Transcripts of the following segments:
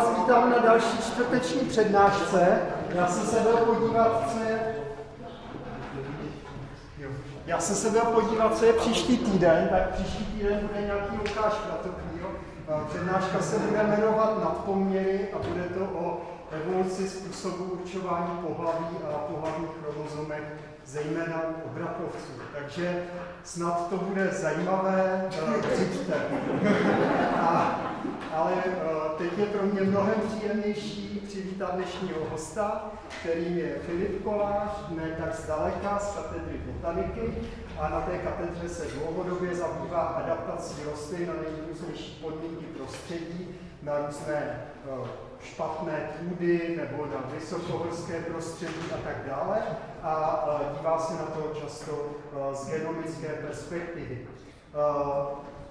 vás vítám na další čtvrteční přednášce. Já jsem se byl podívat, co je... Já jsem se byl podívat, co je příští týden, tak příští týden bude nějaký Lukáš Kratokýl. Přednáška se bude jmenovat Nadpoměry a bude to o evoluci způsobu určování pohlaví a pohlavních chromozomech, zejména u obratlovců. Takže snad to bude zajímavé, přijďte. ale eh, teď je pro mě mnohem příjemnější přivítat dnešního hosta, kterým je Filip Kolář, ne tak zdaleka z katedry botaniky a na té katedře se dlouhodobě zabývá adaptací rostlin na nejrůznější podmínky prostředí, na různé eh, špatné půdy nebo na vysokohorské prostředí a tak dále a eh, dívá se na to často z genomické perspektivy.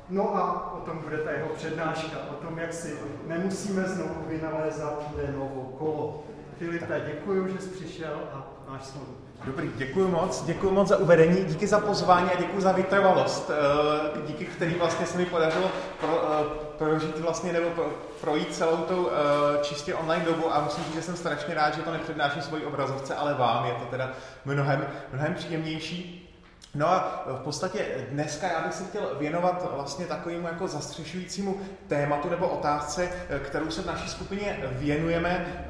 No a o tom bude ta jeho přednáška, o tom, jak si nemusíme znovu vynalézat novo kolo. Filipe, děkuji, že jsi přišel a máš slovo. Dobrý, děkuji moc, děkuji moc za uvedení, díky za pozvání a děkuji za vytrvalost, eh, díky který vlastně se mi podařilo pro, eh, prožít vlastně nebo projít celou tou eh, čistě online dobu a musím říct, že jsem strašně rád, že to nepřednáším svoji obrazovce, ale vám je to teda mnohem, mnohem příjemnější. No a v podstatě dneska já bych se chtěl věnovat vlastně takovému jako zastřešujícímu tématu nebo otázce, kterou se v naší skupině věnujeme. Eh,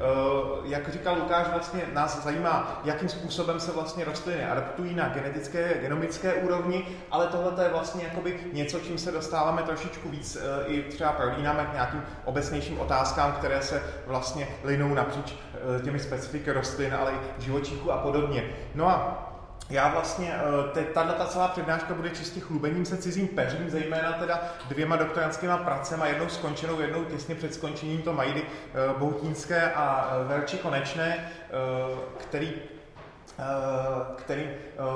jak říkal Lukáš, vlastně nás zajímá, jakým způsobem se vlastně rostliny adaptují na genetické, genomické úrovni, ale tohle je vlastně jakoby něco, čím se dostáváme trošičku víc eh, i třeba prolínáme k nějakým obecnějším otázkám, které se vlastně linou napříč eh, těmi specifiky rostlin, ale i živočichů a podobně. No a já vlastně, eh, te, tato celá přednáška bude čistě chlubením se cizím peřím, zejména teda dvěma doktorantskými pracemi, jednou skončenou, jednou těsně před skončením to Majdy eh, Boutínské a eh, Verči Konečné, který který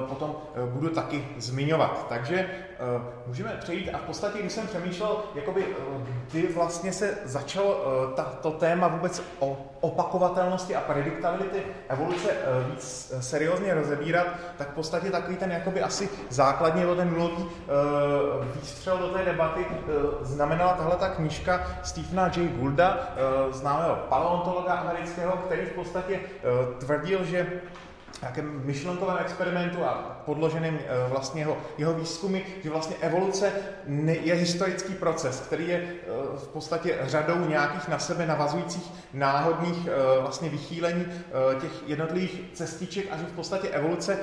potom budu taky zmiňovat. Takže Eh, můžeme přejít a v podstatě, když jsem přemýšlel, jakoby, eh, kdy vlastně se začalo eh, to téma vůbec o opakovatelnosti a prediktability evoluce víc seriózně rozebírat, tak v podstatě takový ten jakoby asi základně nebo ten nulový výstřel do té debaty znamenala tahle ta knížka Stephena J. Goulda, známého paleontologa amerického, který v podstatě tvrdil, že nějakém myšlenkovém experimentu a podloženým eh, vlastně jeho, jeho výzkumy, že vlastně evoluce je historický proces, který je eh, v podstatě řadou nějakých na sebe navazujících náhodných eh, vlastně vychýlení těch jednotlivých cestiček a že v podstatě evoluce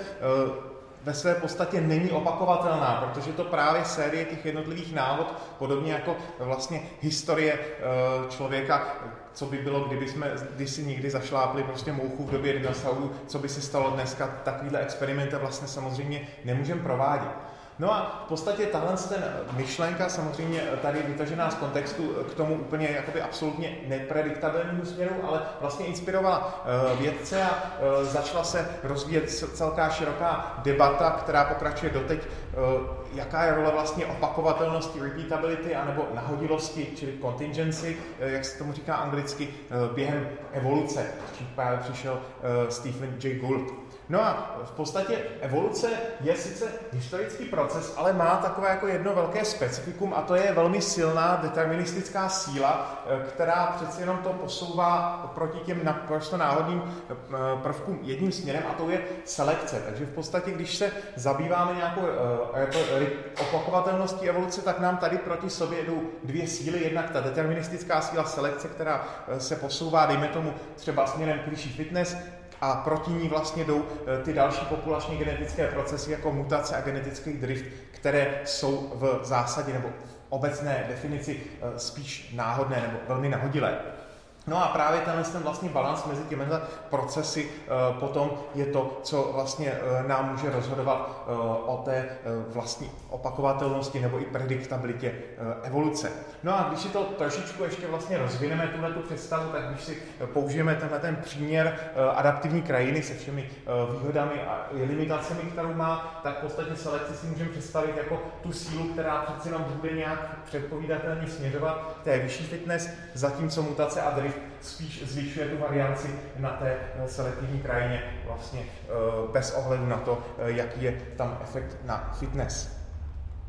ve své podstatě není opakovatelná, protože to právě série těch jednotlivých návod, podobně jako vlastně historie člověka, co by bylo, kdyby jsme si někdy zašlápli prostě mouchu v době dinosaurů, co by se stalo dneska, takovýhle experimenty vlastně samozřejmě nemůžeme provádět. No a v podstatě tahle ten myšlenka, samozřejmě tady vytažená z kontextu k tomu úplně jakoby absolutně neprediktabilnímu směru, ale vlastně inspirovala eh, vědce a eh, začala se rozvíjet celká široká debata, která pokračuje doteď, eh, jaká je role vlastně opakovatelnosti, repeatability, anebo nahodilosti, čili contingency, jak se tomu říká anglicky, během evoluce, s čím přišel Stephen J. Gould. No a v podstatě evoluce je sice historický proces, ale má takové jako jedno velké specifikum a to je velmi silná deterministická síla, eh, která přeci jenom to posouvá proti těm naprosto náhodným eh, prvkům jedním směrem a to je selekce. Takže v podstatě, když se zabýváme nějakou eh, opakovatelností evoluce, tak nám tady proti sobě jdou dvě síly. Jednak ta deterministická síla selekce, která se posouvá, dejme tomu třeba směrem k vyšší fitness, a proti ní vlastně jdou eh, ty další populační genetické procesy jako mutace a genetický drift, které jsou v zásadě nebo v obecné definici eh, spíš náhodné nebo velmi nahodilé. No a právě tenhle ten vlastně balans mezi těmi procesy eh, potom je to, co vlastně eh, nám může rozhodovat eh, o té vlastní opakovatelnosti nebo i prediktabilitě evoluce. No a když si to trošičku ještě vlastně rozvineme, tuhle tu představu, tak když si použijeme tenhle ten příměr adaptivní krajiny se všemi výhodami a limitacemi, kterou má, tak v podstatě selekci si můžeme představit jako tu sílu, která přeci jenom bude nějak předpovídatelně směřovat té vyšší fitness, zatímco mutace a spíš zvyšuje tu varianci na té eh, selektivní krajině vlastně eh, bez ohledu na to, eh, jaký je tam efekt na fitness.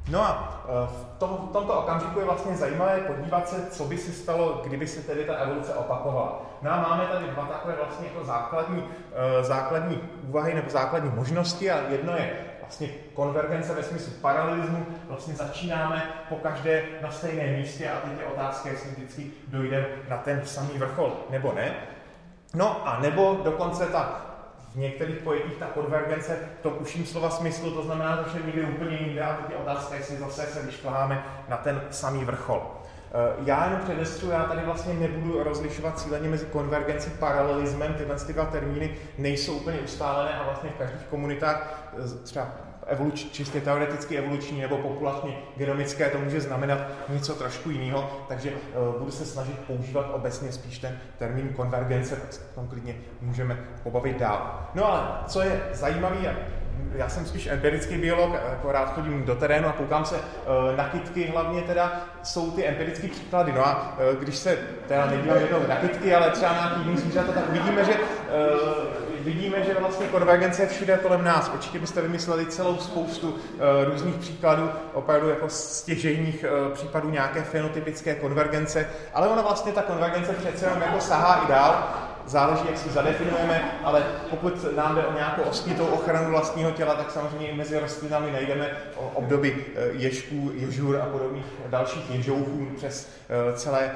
No a v, tom, v tomto okamžiku je vlastně zajímavé podívat se, co by se stalo, kdyby se tedy ta evoluce opakovala. No a máme tady dva takové vlastně jako základní, základní úvahy nebo základní možnosti a jedno je vlastně konvergence ve smyslu paralelismu, vlastně začínáme po každé na stejném místě a teď je otázka, jestli vždycky dojde na ten samý vrchol nebo ne. No a nebo dokonce ta v některých pojetích ta konvergence v tom uším slova smyslu, to znamená, že někde úplně jinde a teď je otázka, jestli zase se vyšplháme na ten samý vrchol. Eh, já jenom předestřu, já tady vlastně nebudu rozlišovat cíleně mezi konvergencí paralelismem, tyhle ty dva termíny nejsou úplně ustálené a vlastně v každých komunitách, eh, třeba evoluč, čistě teoreticky evoluční nebo populačně genomické, to může znamenat něco trošku jiného, takže uh, budu se snažit používat obecně spíš ten termín konvergence, tak se tam klidně můžeme pobavit dál. No ale co je zajímavé, já jsem spíš empirický biolog, jako rád chodím do terénu a koukám se uh, na kytky, hlavně teda jsou ty empirické příklady. No a uh, když se teda nedívám jenom na kytky, ale třeba na jiný zvířata, tak vidíme, že uh, vidíme, že vlastně konvergence je všude kolem nás. Určitě byste vymysleli celou spoustu různých příkladů, opravdu jako stěžejních případů nějaké fenotypické konvergence, ale ona vlastně ta konvergence přece jenom jako sahá i dál záleží, jak si zadefinujeme, ale pokud nám jde o nějakou ostitou ochranu vlastního těla, tak samozřejmě i mezi rostlinami najdeme obdoby eh, ježků, ježur a podobných dalších ježouchů přes celé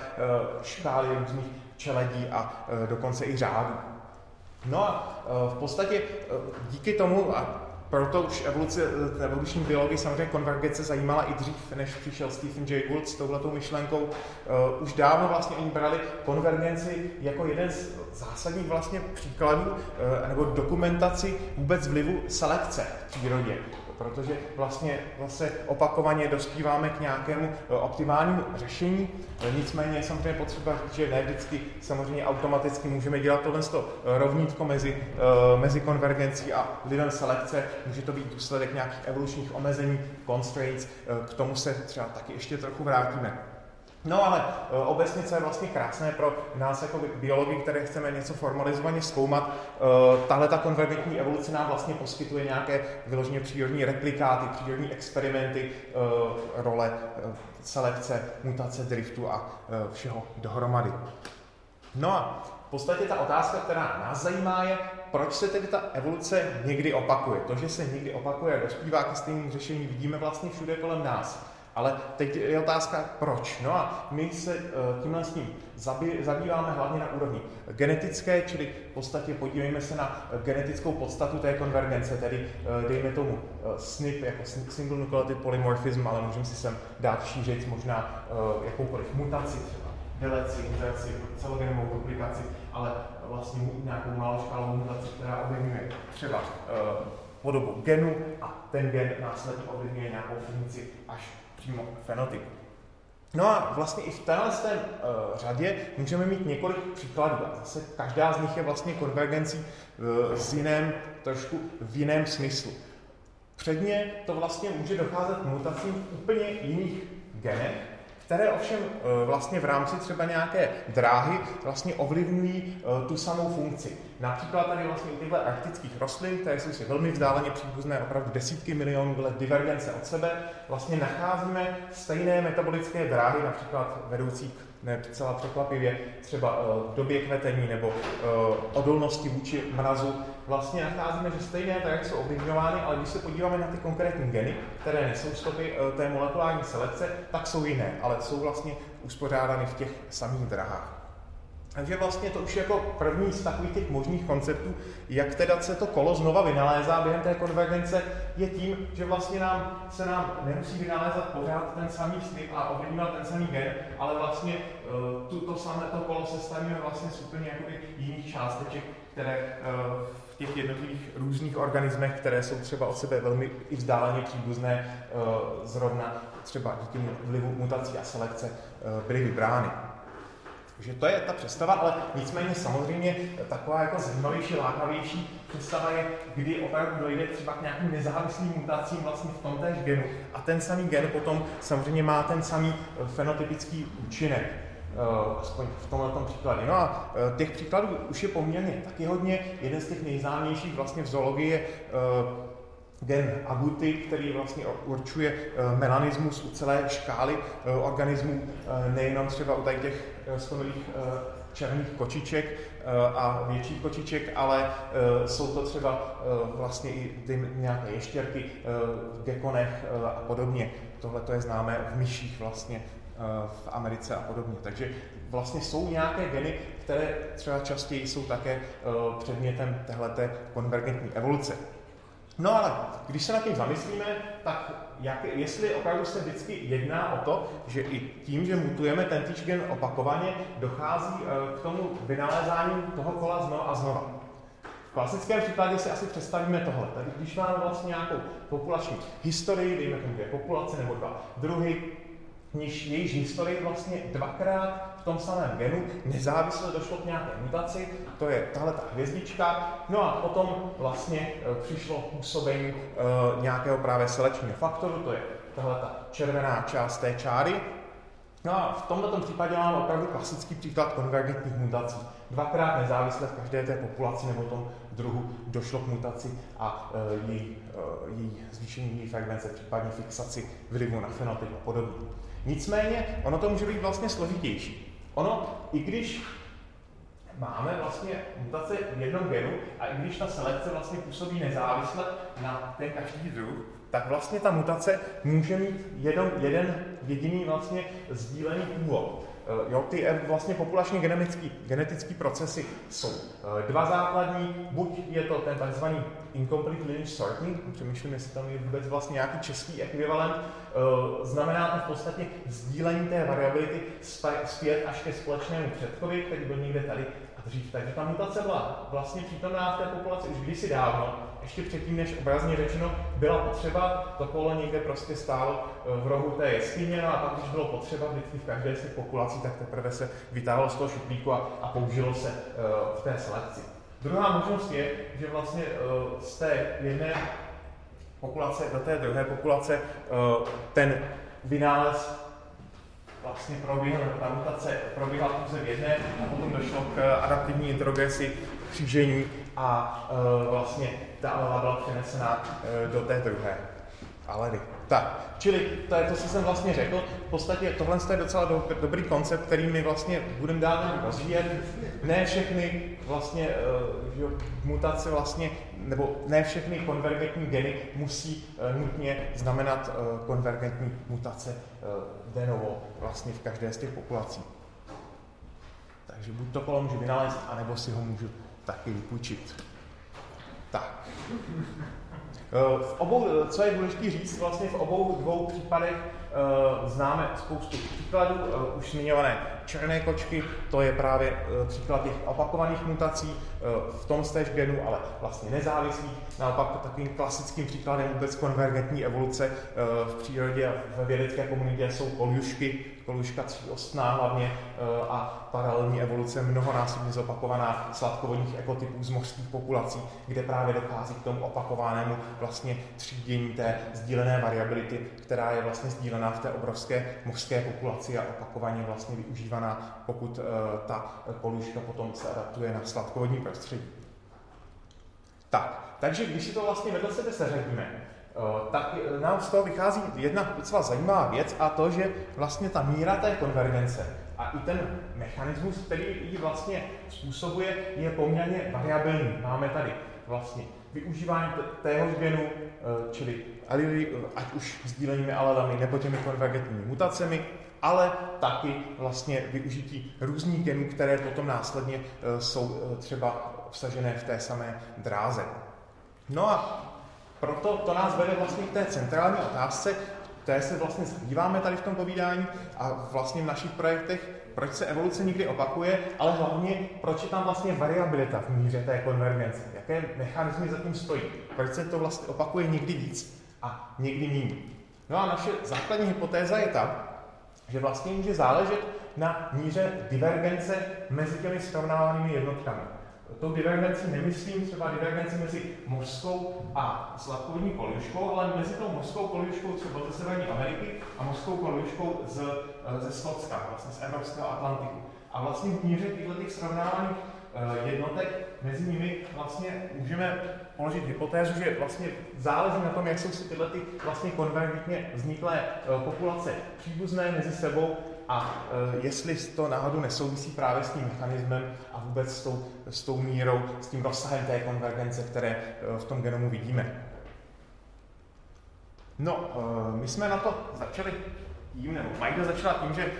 škály různých čeledí a dokonce i řádů. No a v podstatě díky tomu, a proto už evoluce, e, evoluční biologii samozřejmě konvergence zajímala i dřív, než přišel Stephen Jay Gould s touhletou myšlenkou. Uh, už dávno vlastně oni brali konvergenci jako jeden z zásadních vlastně příkladů uh, nebo dokumentaci vůbec vlivu selekce v přírodě protože vlastně zase opakovaně dospíváme k nějakému eh, optimálnímu řešení. Eh, nicméně samozřejmě potřeba říct, že ne vždycky samozřejmě automaticky můžeme dělat tohle eh, rovnítko mezi, mezi konvergencí a vlivem selekce. Může to být důsledek nějakých evolučních omezení, constraints, k tomu se třeba taky ještě trochu vrátíme. No ale e, obecně, co je vlastně krásné pro nás jako biologi, které chceme něco formalizovaně zkoumat, e, tahle ta konvergentní evoluce nám vlastně poskytuje nějaké vyloženě přírodní replikáty, přírodní experimenty, e, role selekce, mutace, driftu a všeho dohromady. No a v podstatě ta otázka, která nás zajímá, je, proč se tedy ta evoluce někdy opakuje. To, že se někdy opakuje a dospívá ke stejným řešení, vidíme vlastně všude kolem nás. Ale teď je otázka, proč. No a my se eh, tímhle s tím zabýváme hlavně na úrovni genetické, čili v podstatě podívejme se na genetickou podstatu té konvergence, tedy eh, dejme tomu eh, SNP jako single nucleotide polymorphism, ale můžeme si sem dát šířit možná jakoukoliv mutaci, třeba deleci, mutaci, celogenovou duplikaci, ale vlastně nějakou maloškálovou mutaci, která ovlivňuje třeba podobu genu a ten gen následně ovlivňuje nějakou funkci až přímo fenotyp. No a vlastně i v téhle té uh, řadě můžeme mít několik příkladů. Zase každá z nich je vlastně konvergencí uh, s jiném, trošku v jiném smyslu. Předně to vlastně může docházet k mutacím v úplně jiných genech, které ovšem e, vlastně v rámci třeba nějaké dráhy vlastně ovlivňují e, tu samou funkci. Například tady vlastně u těchto arktických rostlin, které jsou si velmi vzdáleně příbuzné, opravdu desítky milionů let divergence od sebe, vlastně nacházíme stejné metabolické dráhy, například vedoucí k ne celá překvapivě, třeba uh, době kvetení nebo uh, odolnosti vůči mrazu, vlastně nacházíme, že stejné tak jsou ovlivňovány, ale když se podíváme na ty konkrétní geny, které nesou stopy uh, té molekulární selekce, tak jsou jiné, ale jsou vlastně uspořádány v těch samých drahách. Takže vlastně to už je jako první z takových těch možných konceptů, jak teda se to kolo znova vynalézá během té konvergence, je tím, že vlastně nám, se nám nemusí vynalézat pořád ten samý slib a ovlivňovat ten samý gen, ale vlastně uh, tu, to samé to kolo se stavíme vlastně z úplně jakoby jiných částeček, které uh, v těch jednotlivých různých organismech, které jsou třeba od sebe velmi i vzdáleně příbuzné, uh, zrovna třeba díky vlivu mutací a selekce byly vybrány. Takže to je ta představa, ale nicméně samozřejmě taková jako zajímavější, lákavější představa je, kdy opravdu dojde třeba k nějakým nezávislým mutacím vlastně v tom též genu. A ten samý gen potom samozřejmě má ten samý eh, fenotypický účinek. Uh, aspoň v tomhle tom příkladě. No a uh, těch příkladů už je poměrně taky hodně. Jeden z těch nejznámějších vlastně v zoologii je gen aguty, který vlastně určuje melanismus u celé škály organismů, nejenom třeba u tady těch stonilých černých kočiček a větších kočiček, ale jsou to třeba vlastně i ty nějaké ještěrky v gekonech a podobně. Tohle to je známé v myších vlastně v Americe a podobně. Takže vlastně jsou nějaké geny, které třeba častěji jsou také předmětem téhleté konvergentní evoluce. No ale když se nad tím zamyslíme, tak jak, jestli opravdu se vždycky jedná o to, že i tím, že mutujeme ten gen opakovaně, dochází k tomu vynalézání toho kola znova a znova. V klasickém případě si asi představíme tohle. Tady když máme vlastně nějakou populační historii, dejme tomu dvě populace nebo dva druhy, níž jejíž historii vlastně dvakrát v tom samém genu nezávisle došlo k nějaké mutaci, to je tahle ta hvězdička, no a potom vlastně e, přišlo působení e, nějakého právě selečního faktoru, to je tahle ta červená část té čáry, No a v tomto případě máme opravdu klasický příklad konvergentních mutací. Dvakrát nezávisle v každé té populaci nebo tom druhu došlo k mutaci a e, její, její zvýšení její frekvence, případně fixaci vlivu na fenotyp a podobně. Nicméně ono to může být vlastně složitější. Ono, i když máme vlastně mutace v jednom genu a i když ta selekce vlastně působí nezávisle na ten každý druh, tak vlastně ta mutace může mít jeden, jeden jediný vlastně sdílený původ. Eh, jo, ty eh, vlastně populační genetický, genetický procesy jsou eh, dva základní, buď je to ten takzvaný incomplete lineage sorting, přemýšlím, jestli tam je vůbec vlastně nějaký český ekvivalent, znamená to v podstatě sdílení té variability zpět až ke společnému předkovi, který byl někde tady dřív. Takže ta mutace byla vlastně přítomná v té populaci už kdysi dávno, ještě předtím, než obrazně řečeno byla potřeba, to pole někde prostě stálo eh, v rohu té jeskyně, no a pak, když bylo potřeba vždycky v každé z těch populací, tak teprve se vytáhlo z toho šuplíku a, a použilo se uh, v té selekci. Druhá možnost je, že vlastně uh, z té jedné populace do té druhé populace ten vynález vlastně proběhla, ta mutace proběhla pouze v jedné a potom došlo k adaptivní introgresi, křížení a uh, vlastně ta alela byla přenesena uh, do té druhé alely. Tak, čili to je to, co jsem vlastně řekl. V podstatě tohle je docela do, dobrý koncept, který my vlastně budeme dál rozvíjet. Ne všechny vlastně uh, jo, mutace vlastně, nebo ne všechny konvergentní geny musí uh, nutně znamenat uh, konvergentní mutace uh, de novo vlastně v každé z těch populací. Takže buď to kolo můžu vynalézt, anebo si ho můžu taky vypůjčit. Tak. Eh, v obou, co je důležité říct, vlastně v obou dvou případech známe spoustu příkladů. Uh, už zmiňované černé kočky, to je právě uh, příklad těch opakovaných mutací v tom stéž genu, ale vlastně nezávislých. Naopak takovým klasickým příkladem vůbec konvergentní evoluce v přírodě a ve vědecké komunitě jsou koljušky, koluška tříostná hlavně a paralelní evoluce mnohonásobně zopakovaná sladkovodních ekotypů z mořských populací, kde právě dochází k tomu opakovanému vlastně třídění té sdílené variability, která je vlastně sdílená v té obrovské mořské populaci a opakovaně vlastně využívaná, pokud uh, ta koluška potom se adaptuje na sladkovodní prostředí. Tak, takže když si to vlastně vedle sebe seřadíme, uh, tak nám z toho vychází jedna docela zajímavá věc a to, že vlastně ta míra té konvergence a i ten mechanismus, který ji vlastně způsobuje, je poměrně variabilní. Máme tady vlastně využívání téhož genu, eh, čili alely, eh, ať už sdílenými alelami nebo těmi konvergentními mutacemi, ale taky vlastně využití různých genů, které potom následně eh, jsou třeba vsažené v té samé dráze. No a proto to nás vede vlastně k té centrální otázce, které se vlastně zabýváme tady v tom povídání a vlastně v našich projektech, proč se evoluce nikdy opakuje, ale hlavně proč je tam vlastně variabilita v míře té konvergence, jaké mechanizmy zatím stojí, proč se to vlastně opakuje někdy víc a někdy méně. No a naše základní hypotéza je ta, že vlastně může záležet na míře divergence mezi těmi srovnávanými jednotkami tou divergenci nemyslím třeba divergenci mezi mořskou a sladkovodní koluškou, ale mezi tou mořskou koluškou třeba ze Severní Ameriky a mořskou koluškou z, eh, ze Skotska, vlastně z Evropského Atlantiku. A vlastně v míře těchto těch srovnávaných jednotek. Mezi nimi vlastně můžeme položit hypotézu, že vlastně záleží na tom, jak jsou si tyhle ty vlastně konvergentně vzniklé populace příbuzné mezi sebou a jestli to náhodou nesouvisí právě s tím mechanismem a vůbec s tou, s tou mírou, s tím rozsahem té konvergence, které v tom genomu vidíme. No, my jsme na to začali tím, nebo Majda začala tím, že uh,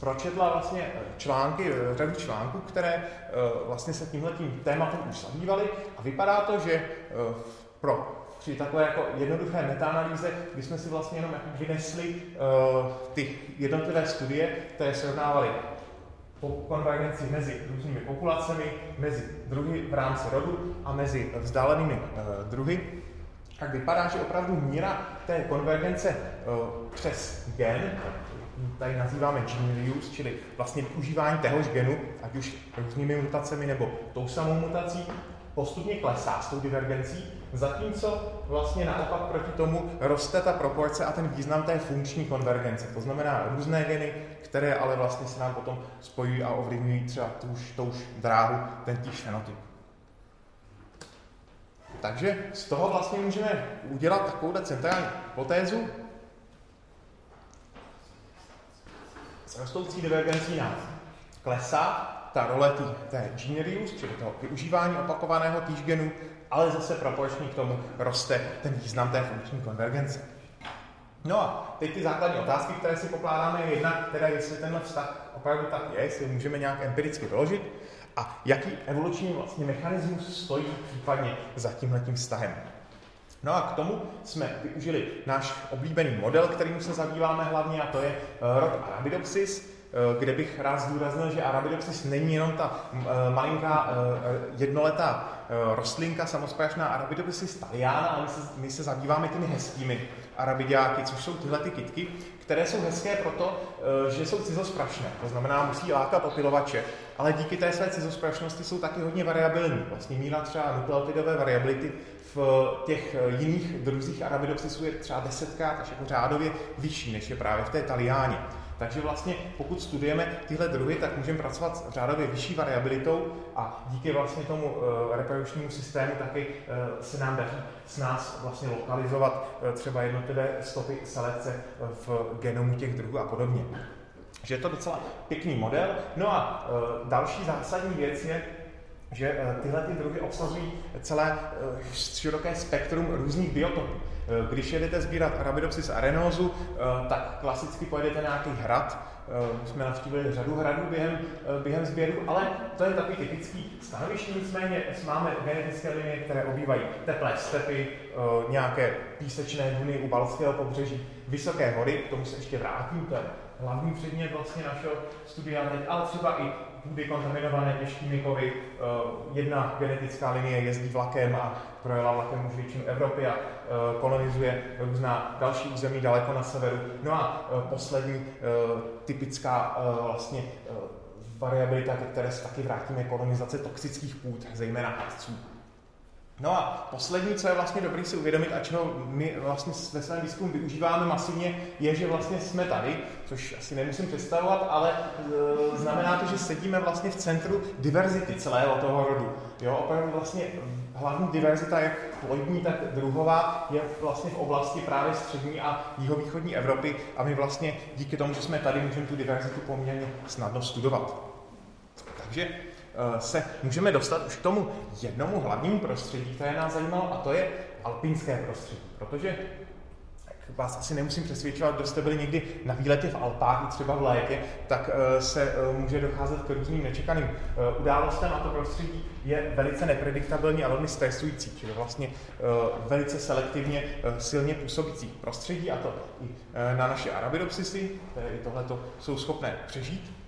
pročetla vlastně eh, články, uh, řadu článků, které uh, vlastně se tímhle tím tématem už zabývaly. A vypadá to, že uh, pro při takové jako jednoduché metaanalýze, kdy jsme si vlastně jenom vynesli uh, ty jednotlivé studie, které srovnávaly konvergenci mezi různými populacemi, mezi druhy v rámci rodu a mezi vzdálenými uh, druhy, tak vypadá, že opravdu míra té konvergence uh, přes gen, tady nazýváme gene reuse, čili vlastně využívání téhož genu, ať už různými mutacemi nebo tou samou mutací, postupně klesá s tou divergencí, zatímco vlastně naopak proti tomu roste ta proporce a ten význam té funkční konvergence. To znamená různé geny, které ale vlastně se nám potom spojují a ovlivňují třeba tuž, touž dráhu, ten týž fenotyp. Takže z toho vlastně můžeme udělat takovou centrální hypotézu. S rostoucí divergencí nám klesá ta role tý, té gene reuse, čili toho využívání opakovaného týž genu, ale zase proporčně k tomu roste ten význam té funkční konvergence. No a teď ty základní otázky, které si pokládáme, je jedna, teda jestli tenhle vztah opravdu tak je, jestli můžeme nějak empiricky doložit a jaký evoluční vlastně mechanismus stojí případně za tímhletím vztahem. No a k tomu jsme využili náš oblíbený model, kterým se zabýváme hlavně, a to je eh, rod Arabidopsis, eh, kde bych rád zdůraznil, že Arabidopsis není jenom ta eh, malinká jednoletá rostlinka samosprášná Arabidopsis taliana, ale my se, my se zabýváme těmi hezkými arabidiáky, což jsou tyhle ty kytky, které jsou hezké proto, eh, že jsou cizosprašné, to znamená musí lákat opilovače, ale díky té své cizosprašnosti jsou taky hodně variabilní. Vlastně míra třeba nukleotidové variability v těch eh, jiných druzích arabidopsisů je třeba desetkrát až jako řádově vyšší, než je právě v té taliáně. Takže vlastně, pokud studujeme tyhle druhy, tak můžeme pracovat s řádově vyšší variabilitou a díky vlastně tomu uh, reprodukčnímu systému taky uh, se nám daří s nás vlastně lokalizovat uh, třeba jednotlivé stopy selekce v genomu těch druhů a podobně. Že je to docela pěkný model. No a uh, další zásadní věc je, že tyhle ty druhy obsazují celé široké spektrum různých biotopů. Eh, když jedete sbírat Arabidopsis arenózu, eh, tak klasicky pojedete nějaký hrad. Eh, my jsme navštívili řadu hradů během, během sběru, ale to je takový typický stanoviště. Nicméně máme genetické linie, které obývají teplé stepy, nějaké písečné duny u Balského pobřeží, vysoké hory, k tomu se ještě vrátím, to je hlavní předmět vlastně našeho studia teď, ale třeba i půdy kontaminované těžkými kovy. Eh, jedna genetická linie jezdí vlakem a projela vlakem už většinu Evropy a eh, kolonizuje různá další území daleko na severu. No a eh, poslední typická vlastně variabilita, ke které se taky vrátíme, kolonizace toxických půd, zejména hadců. No a poslední, co je vlastně dobrý si uvědomit, a čeho my vlastně ve svém výzkumu využíváme masivně, je, že vlastně jsme tady, což asi nemusím představovat, ale e, znamená to, že sedíme vlastně v centru diverzity celého toho rodu. Jo, opravdu vlastně hlavní diverzita, jak plodní, tak druhová, je vlastně v oblasti právě střední a jihovýchodní Evropy a my vlastně díky tomu, že jsme tady, můžeme tu diverzitu poměrně snadno studovat. Takže se můžeme dostat už k tomu jednomu hlavnímu prostředí, které nás zajímalo, a to je alpínské prostředí. Protože vás asi nemusím přesvědčovat, kdo jste byli někdy na výletě v Alpách, třeba v létě, tak eh, se eh, může docházet k různým nečekaným událostem a to prostředí je velice neprediktabilní a velmi stresující, čili vlastně velice selektivně silně působící prostředí a to i na naše arabidopsisy, které i tohleto jsou schopné přežít.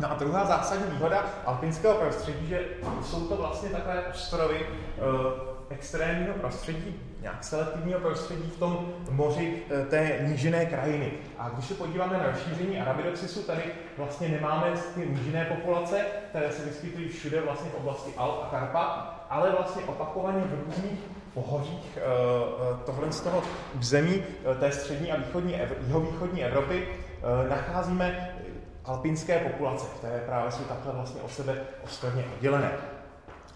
No a druhá zásadní výhoda alpinského prostředí, že jsou to vlastně takové ostrovy uh, extrémního prostředí, nějak selektivního prostředí v tom moři uh, té nížiné krajiny. A když se podíváme na rozšíření Arabidopsisu, tady vlastně nemáme ty nížiné populace, které se vyskytují všude vlastně v oblasti Alp a Karpat, ale vlastně opakovaně v různých pohořích uh, tohle z toho území té střední a východní, jihovýchodní Evropy nacházíme alpinské populace, které právě jsou takhle vlastně od sebe ostrovně oddělené.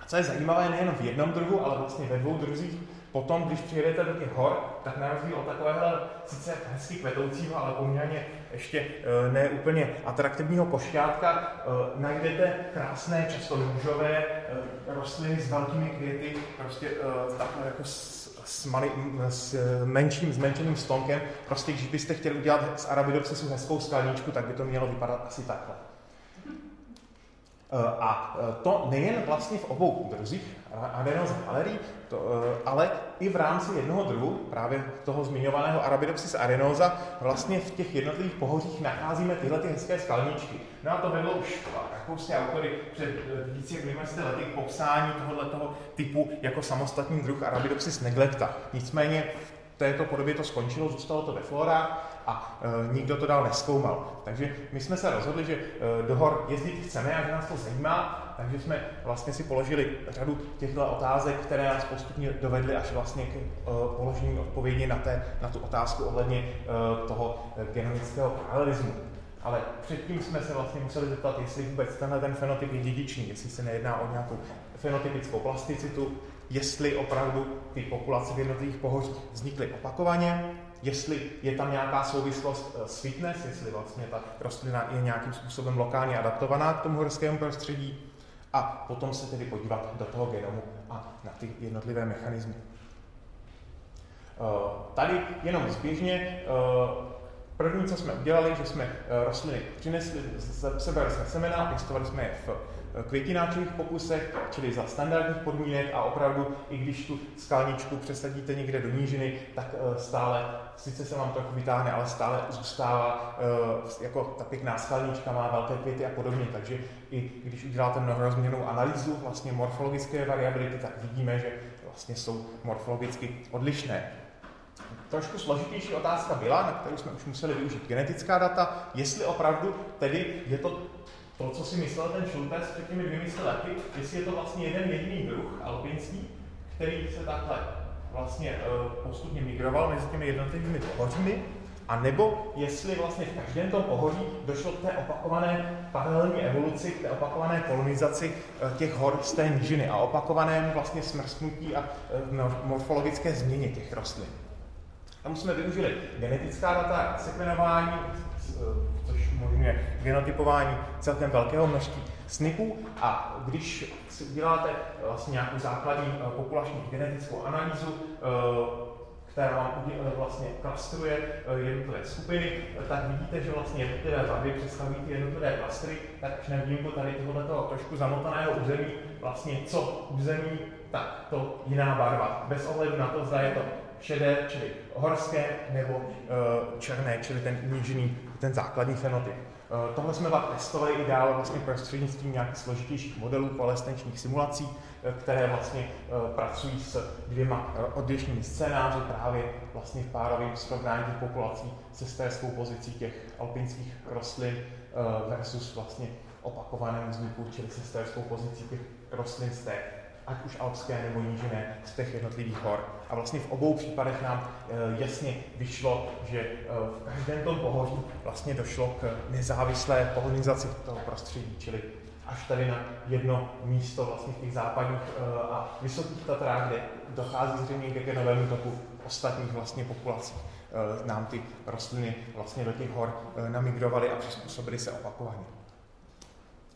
Co je zajímavé nejen v jednom druhu, ale vlastně ve dvou druzích, potom, když přijedete do těch hor, tak na rozdíl od takového sice hezky kvetoucího, ale poměrně ještě e, ne úplně atraktivního košťátka, e, najdete krásné, často růžové e, rostliny s velkými květy, prostě takhle jako s, mali, s menším zmenšeným stonkem. Prostě když byste chtěli udělat z Arabidopsisu hezkou skalníčku, tak by to mělo vypadat asi takhle. Eh, a eh, to nejen vlastně v obou druzích Adenos galerii, to, eh, ale i v rámci jednoho druhu, právě toho zmiňovaného Arabidopsis arenosa, vlastně v těch jednotlivých pohořích nacházíme tyhle ty hezké skalníčky. No a to vedlo už rakouské autory před více jak 200 lety k popsání tohoto typu jako samostatný druh Arabidopsis neglecta. Nicméně v této podobě to skončilo, zůstalo to ve florách a e, nikdo to dál neskoumal. Takže my jsme se rozhodli, že e, do hor jezdit chceme a že nás to zajímá, takže jsme vlastně si položili řadu těchto otázek, které nás postupně dovedly až vlastně k e, položení odpovědi na, té, na tu otázku ohledně e, toho genomického paralelismu. Ale předtím jsme se vlastně museli zeptat, jestli vůbec tenhle ten fenotyp je dědičný, jestli se nejedná o nějakou fenotypickou plasticitu, jestli opravdu ty populace v jednotlivých pohořích vznikly opakovaně, jestli je tam nějaká souvislost eh, s fitness, jestli vlastně ta rostlina je nějakým způsobem lokálně adaptovaná k tomu horskému prostředí a potom se tedy podívat do toho genomu a na ty jednotlivé mechanismy. Eh, tady jenom zběžně eh, První, co jsme udělali, že jsme rostliny přinesli, sebrali jsme semena, pěstovali jsme je v květináčových pokusech, čili za standardních podmínek a opravdu, i když tu skalničku přesadíte někde do nížiny, tak eh, stále, sice se vám trochu vytáhne, ale stále zůstává eh, jako ta pěkná skalnička, má velké květy a podobně, takže i když uděláte mnohorozměrnou analýzu vlastně morfologické variability, tak vidíme, že vlastně jsou morfologicky odlišné. Trošku složitější otázka byla, na kterou jsme už museli využít genetická data, jestli opravdu tedy je to to, co si myslel ten Schultes před těmi dvěmi lety, jestli je to vlastně jeden jediný druh alpinský, který se takhle vlastně uh, postupně migroval mezi těmi jednotlivými pohořími, a nebo jestli vlastně v každém tom pohoří došlo k té opakované paralelní evoluci, k té opakované kolonizaci uh, těch hor z té nížiny a opakovanému vlastně smrsknutí a uh, morfologické změně těch rostlin. Tam jsme využili genetická data, sekvenování, což umožňuje genotypování celkem velkého množství SNPů a když si uděláte vlastně nějakou základní eh, populační genetickou analýzu, eh, která vám eh, vlastně klastruje jednotlivé skupiny, tak vidíte, že vlastně jednotlivé barvy představují ty jednotlivé klastry, tak až na výjimku tady tohoto trošku zamotaného území, vlastně co území, tak to jiná barva. Bez ohledu na to, zda je to šedé, čili horské, nebo černé, čili ten nížiný, ten základní fenotyp. Uh, tohle jsme pak testovali i dál vlastně prostřednictvím nějakých složitějších modelů koalescenčních simulací, uh, které vlastně uh, pracují s dvěma odlišnými scénáři právě vlastně v párovém srovnání těch populací se stérskou pozicí těch alpinských rostlin versus vlastně opakovaném vzniku, čili se stérskou pozicí těch rostlin z té ať už alpské nebo nížiné, z těch jednotlivých hor. A vlastně v obou případech nám eh, jasně vyšlo, že eh, v každém tom pohoří vlastně došlo k nezávislé polinizaci toho prostředí, čili až tady na jedno místo vlastně v těch západních eh, a vysokých Tatrách, kde dochází zřejmě ke genovému toku ostatních vlastně populací nám ty rostliny vlastně do těch hor namigrovaly a přizpůsobily se opakovaně.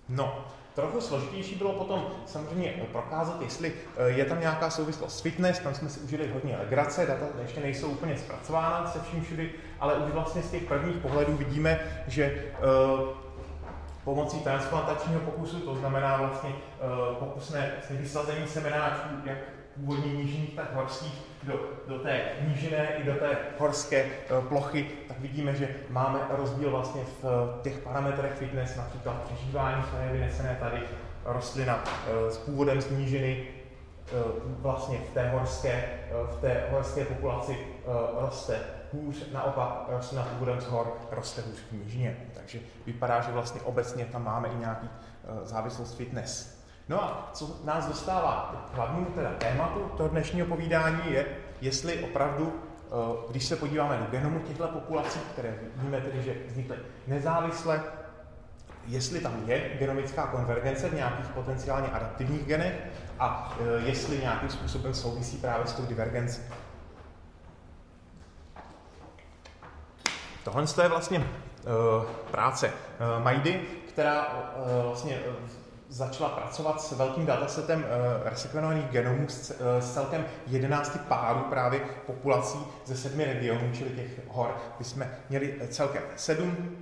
No, Trochu složitější bylo potom samozřejmě prokázat, jestli eh, je tam nějaká souvislost s fitness, tam jsme si užili hodně legrace, data ještě nejsou úplně zpracována se vším všudy, ale už vlastně z těch prvních pohledů vidíme, že eh, pomocí transplantačního pokusu, to znamená vlastně eh, pokusné vysazení semenáčů, jak původně nížinných, tak horských, do, do té nížiné i do té horské uh, plochy, tak vidíme, že máme rozdíl vlastně v uh, těch parametrech fitness, například přežívání, které je vynesené tady, rostlina uh, s původem z nížiny, vlastně v té horské, v té horské populaci roste hůř, naopak rostlina původem z hor roste hůř v nížině. Takže vypadá, že vlastně obecně tam máme i nějaký závislost fitness. No a co nás dostává k hlavnímu teda tématu toho dnešního povídání je, jestli opravdu, eh, když se podíváme do genomu těchto populací, které víme tedy, že vznikly nezávisle, jestli tam je genomická konvergence v nějakých potenciálně adaptivních genech a jestli nějakým způsobem souvisí právě s tou divergencí. Tohle je vlastně uh, práce Majdy, která vlastně začala pracovat s velkým datasetem uh, resekvenovaných genomů s, s celkem 11 párů právě populací ze sedmi regionů, čili těch hor, kdy jsme měli celkem sedm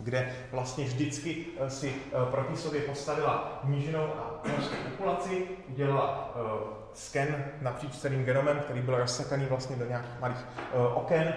kde vlastně vždycky si proti sobě postavila nížinou a populaci, udělala sken napříč celým genomem, který byl rozsekaný vlastně do nějakých malých uh, oken,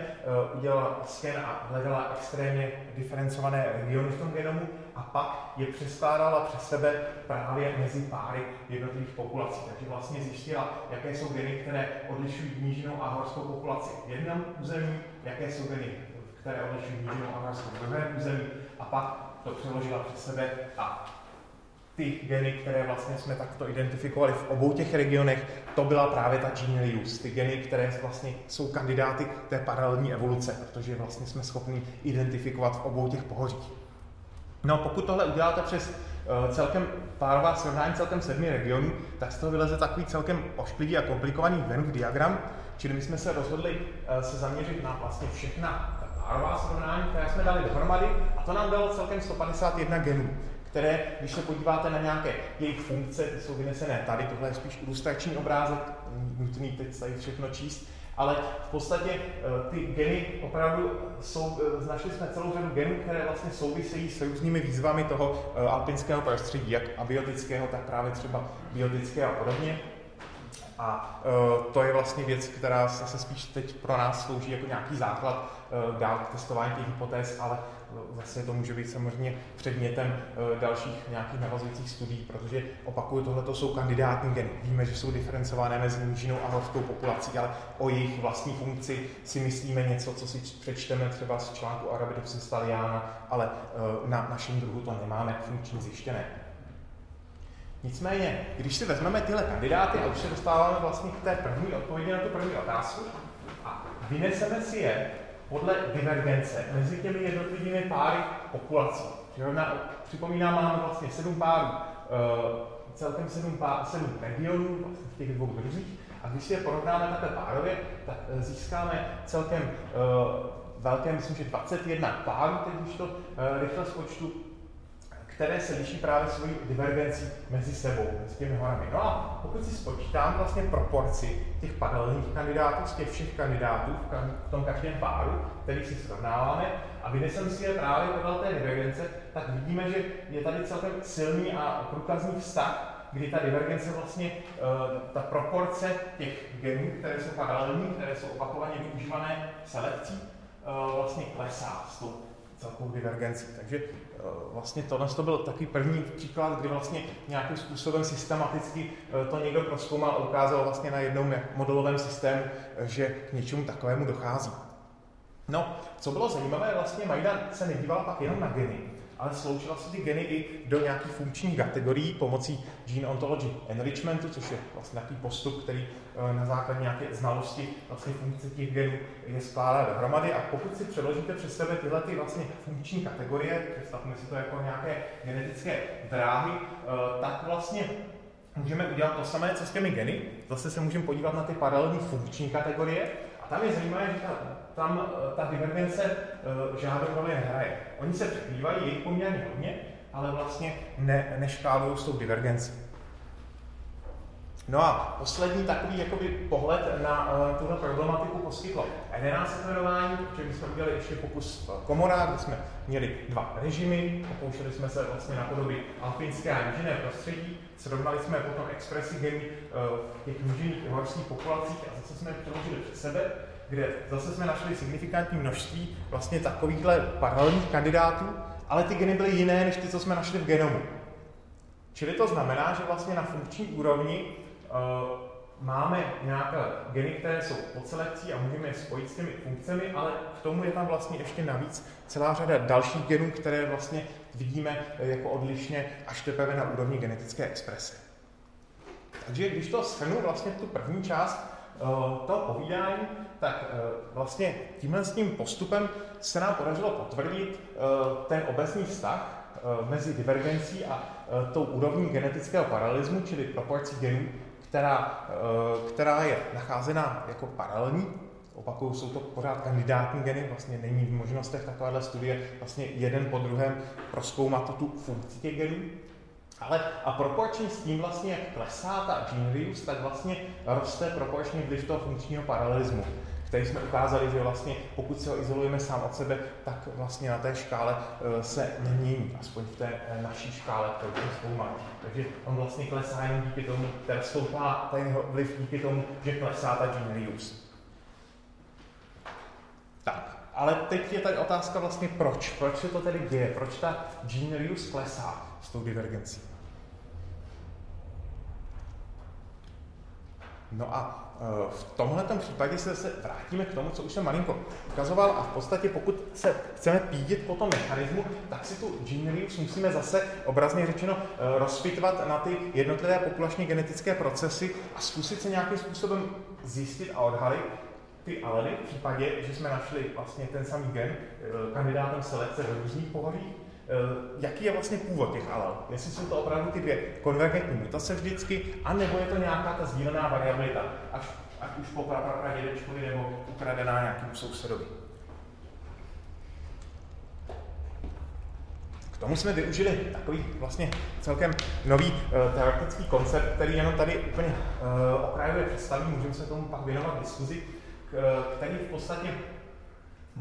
uh, udělala sken a hledala extrémně diferencované regiony v tom genomu a pak je přeskládala přes sebe právě mezi páry jednotlivých populací. Takže vlastně zjistila, jaké jsou geny, které odlišují nížinou a horskou populaci v jednom území, jaké jsou geny, které odlišují nížinou a horskou v druhém území a pak to přeložila přes sebe a ty geny, které vlastně jsme takto identifikovali v obou těch regionech, to byla právě ta gene ty geny, které vlastně jsou kandidáty té paralelní evoluce, protože vlastně jsme schopni identifikovat v obou těch pohořích. No pokud tohle uděláte přes uh, celkem párová srovnání celkem sedmi regionů, tak z toho vyleze takový celkem ošklivý a komplikovaný Venn diagram, čili my jsme se rozhodli uh, se zaměřit na vlastně všechna párová srovnání, které jsme dali dohromady a to nám dalo celkem 151 genů které, když se podíváte na nějaké jejich funkce, ty jsou vynesené tady, tohle je spíš ilustrační obrázek, nutný teď tady všechno číst, ale v podstatě eh, ty geny opravdu jsou, eh, našli jsme celou řadu genů, které vlastně souvisejí s různými výzvami toho eh, alpinského prostředí, jak abiotického, tak právě třeba biotického a podobně. A to je vlastně věc, která se spíš teď pro nás slouží jako nějaký základ dál k testování těch hypotéz, ale vlastně to může být samozřejmě předmětem eh, dalších nějakých navazujících studií, protože opakuju, tohle jsou kandidátní geny. Víme, že jsou diferencované mezi nížinou a horskou populací, ale o jejich vlastní funkci si myslíme něco, co si přečteme třeba z článku Arabidopsis thaliana, ale eh, na našem druhu to nemáme funkční zjištěné. Nicméně, když si vezmeme tyhle kandidáty a už se dostáváme vlastně k té první odpovědi na tu první otázku a vyneseme si je podle divergence mezi těmi jednotlivými páry populací. Na, připomínám, máme vlastně sedm párů, uh, celkem sedm, pár, sedm regionů vlastně v těch dvou druzích a když si je porovnáme takhle párově, tak uh, získáme celkem uh, velké, myslím, že 21 párů, teď když to rychle spočtu, které se liší právě svojí divergencí mezi sebou, mezi těmi horami. No a pokud si spočítám vlastně proporci těch paralelních kandidátů z těch všech kandidátů v tom každém páru, který si srovnáváme, a vynesem si je právě podle té divergence, tak vidíme, že je tady celkem silný a průkazný vztah, kdy ta divergence vlastně, uh, ta proporce těch genů, které jsou paralelní, které jsou opakovaně využívané selekcí, uh, vlastně klesá s tou celkovou divergencí. Takže eh, vlastně tohle to byl takový první příklad, kdy vlastně nějakým způsobem systematicky eh, to někdo proskoumal a ukázal vlastně na jednom modelovém systému, eh, že k něčemu takovému dochází. No, co bylo zajímavé, vlastně Majdan se nedíval pak jenom na geny, ale sloučila se ty geny i do nějakých funkčních kategorií pomocí Gene Ontology Enrichmentu, což je vlastně takový postup, který eh, na základě nějaké znalosti vlastně funkce těch genů je skládá dohromady. A pokud si přeložíte přes sebe tyhle ty vlastně funkční kategorie, představme si to jako nějaké genetické dráhy, eh, tak vlastně můžeme udělat to samé, co s těmi geny. Zase se můžeme podívat na ty paralelní funkční kategorie. A tam je zajímavé, že ta tam eh, ta divergence žádnou roli nehraje. Oni se překrývají, je jich poměrně hodně, ale vlastně ne, neškálují s tou divergencí. No a poslední takový jakoby, pohled na uh, tuhle problematiku poskytlo 11 sekvenování, protože jsme udělali ještě pokus v komorách, kde jsme měli dva režimy, pokoušeli jsme se vlastně na podoby alpinské a nížiné prostředí, srovnali jsme potom expresi geny uh, v těch nížiných horských populacích a zase jsme je přeložili před sebe kde zase jsme našli signifikantní množství vlastně takovýchhle paralelních kandidátů, ale ty geny byly jiné než ty, co jsme našli v genomu. Čili to znamená, že vlastně na funkční úrovni uh, máme nějaké geny, které jsou pod selekcí a můžeme je spojit s těmi funkcemi, ale k tomu je tam vlastně ještě navíc celá řada dalších genů, které vlastně vidíme jako odlišně až teprve na úrovni genetické exprese. Takže když to shrnu vlastně tu první část, Eh, to povídání, tak eh, vlastně tímhle s tím postupem se nám podařilo potvrdit eh, ten obecný vztah mezi divergencí a tou úrovní genetického paralelismu, čili proporcí genů, která, která je nacházena jako paralelní, opakuju, jsou to pořád kandidátní geny, vlastně není v možnostech takovéhle studie vlastně jeden po druhém proskoumat tu funkci těch genů. Ale a proporčně s tím vlastně, jak klesá ta gene reuse, tak vlastně roste proporčně vliv toho funkčního paralelismu, který jsme ukázali, že vlastně pokud se ho izolujeme sám od sebe, tak vlastně na té škále uh, se nemění, aspoň v té uh, naší škále, kterou jsme zkoumali. Takže on vlastně klesá jen díky tomu, teda stoupá ten jeho vliv díky tomu, že klesá ta gene reuse. Tak, ale teď je tady otázka vlastně proč. Proč se to tedy děje? Proč ta gene reuse klesá s tou divergencí? No a e, v tomhle případě se zase vrátíme k tomu, co už jsem malinko ukazoval. A v podstatě pokud se chceme pídit po tom mechanismu, tak si tu gene reuse musíme zase obrazně řečeno e, rozpitvat na ty jednotlivé populační genetické procesy a zkusit se nějakým způsobem zjistit a odhalit, ty alely v případě, že jsme našli vlastně ten samý gen e, kandidátem selekce ve různých pohodích, Eh, jaký je vlastně původ těch alel. Jestli jsou to opravdu ty dvě konvergentní mutace vždycky, anebo je to nějaká ta sdílená variabilita, až, ať už po pradědečkovi nebo ukradená nějakým sousedovi. K tomu jsme využili takový vlastně celkem nový uh, teoretický koncept, který jenom tady úplně uh, okrajově představí, můžeme se tomu pak věnovat diskuzi, který v podstatě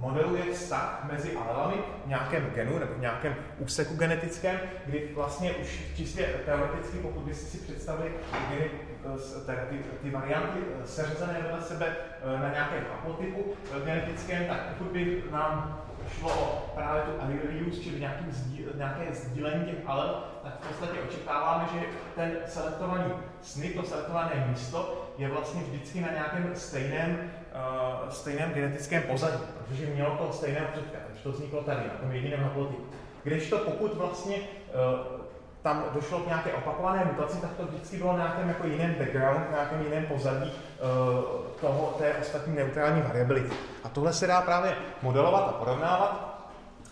modeluje vztah mezi alelami v nějakém genu nebo v nějakém úseku genetickém, kdy vlastně už čistě teoreticky, pokud byste si představili geny, eh, ty, ty varianty eh, seřazené vedle sebe eh, na nějakém haplotypu genetickém, tak pokud by nám šlo o právě tu allele čili nějaký sdíl, nějaké sdílení těch alel, tak v podstatě očekáváme, že ten selektovaný SNP, to selektované místo, je vlastně vždycky na nějakém stejném uh, stejném genetickém pozadí, protože mělo to stejné předka, takže to vzniklo tady, na tom jediném haplotypu. Když to pokud vlastně uh, tam došlo k nějaké opakované mutaci, tak to vždycky bylo na nějakém jako jiném background, na nějakém jiném pozadí uh, toho, té ostatní neutrální variability. A tohle se dá právě modelovat a porovnávat.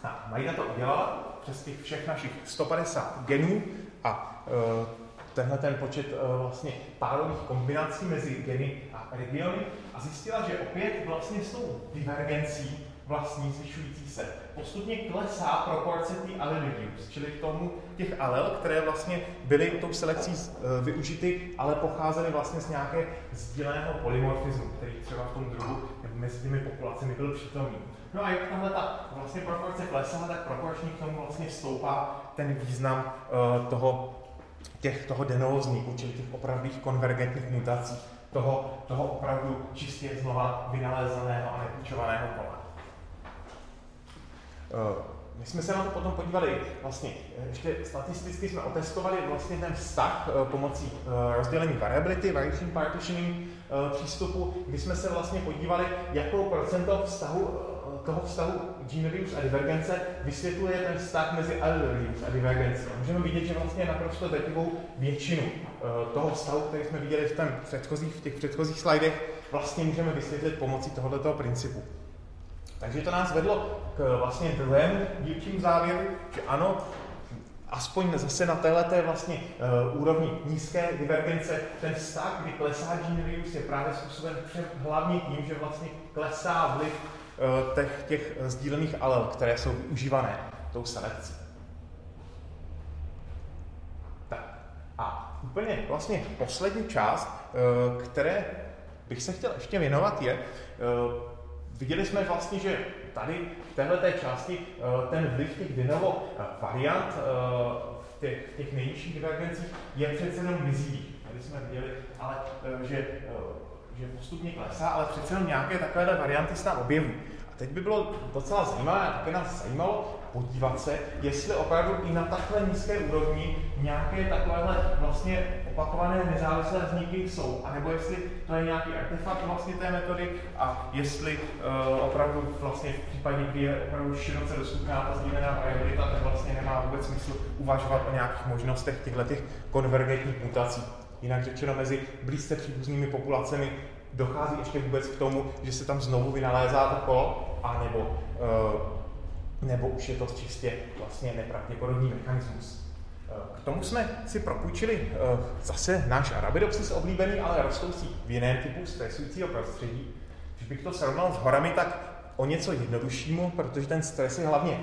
A Majda to udělala přes těch všech našich 150 genů a uh, tenhle ten počet uh, vlastně párových kombinací mezi geny regiony a zjistila, že opět vlastně s tou divergencí vlastní zvyšující se postupně klesá proporce té allele čili tomu těch alel, které vlastně byly tou selekcí uh, využity, ale pocházely vlastně z nějaké sdíleného polymorfismu, který třeba v tom druhu mezi těmi populacemi byl přítomný. No a jak tahle ta vlastně proporce klesá, tak proporčně k tomu vlastně stoupá ten význam uh, toho těch, toho denózníku, čili těch opravdých konvergentních mutací, toho, toho opravdu čistě znova vynalezeného a nepůjčovaného kola. Eh, my jsme se na to potom podívali, vlastně eh, ještě statisticky jsme otestovali vlastně ten vztah eh, pomocí rozdělení variability, variation partitioning přístupu, kdy jsme se vlastně podívali, jakou procento vztahu toho vztahu gene reuse a divergence vysvětluje ten vztah mezi allele reuse a divergenci. Můžeme vidět, že vlastně naprosto drtivou většinu uh, toho vztahu, který jsme viděli v, ten předchozích, v těch předchozích slajdech, vlastně můžeme vysvětlit pomocí tohoto principu. Takže to nás vedlo k vlastně druhému dílčím závěru, že ano, aspoň zase na této vlastně uh, úrovni nízké divergence, ten vztah, kdy klesá gene reuse, je právě způsoben hlavně tím, že vlastně klesá vliv Eh, těch, těch sdílených alel, které jsou využívané tou selekcí. Tak. A úplně vlastně poslední část, eh, které bych se chtěl ještě věnovat, je, eh, viděli jsme vlastně, že tady v této části ten vliv těch dinovo variant v těch, těch nejnižších divergencích je přece jenom mizivý. Tady jsme viděli, ale že že postupně klesá, ale přece jenom nějaké takovéhle varianty se tam objevují. A teď by bylo docela zajímavé, také nás zajímalo podívat se, jestli opravdu i na takhle nízké úrovni nějaké takovéhle vlastně opakované nezávislé vzniky jsou, anebo jestli to je nějaký artefakt vlastně té metody a jestli uh, opravdu vlastně v případě, kdy je opravdu široce dostupná ta sdílená variabilita, tak vlastně nemá vůbec smysl uvažovat o nějakých možnostech těchto konvergentních mutací. Jinak řečeno, mezi blízce příbuznými populacemi dochází ještě vůbec k tomu, že se tam znovu vynalézá to kolo, anebo uh, nebo už je to čistě vlastně nepravděpodobný mechanismus. K tomu jsme si propůjčili zase náš Arabidopsis oblíbený, ale rostoucí v jiném typu stresujícího prostředí. Když bych to srovnal s horami, tak o něco jednoduššímu, protože ten stres je hlavně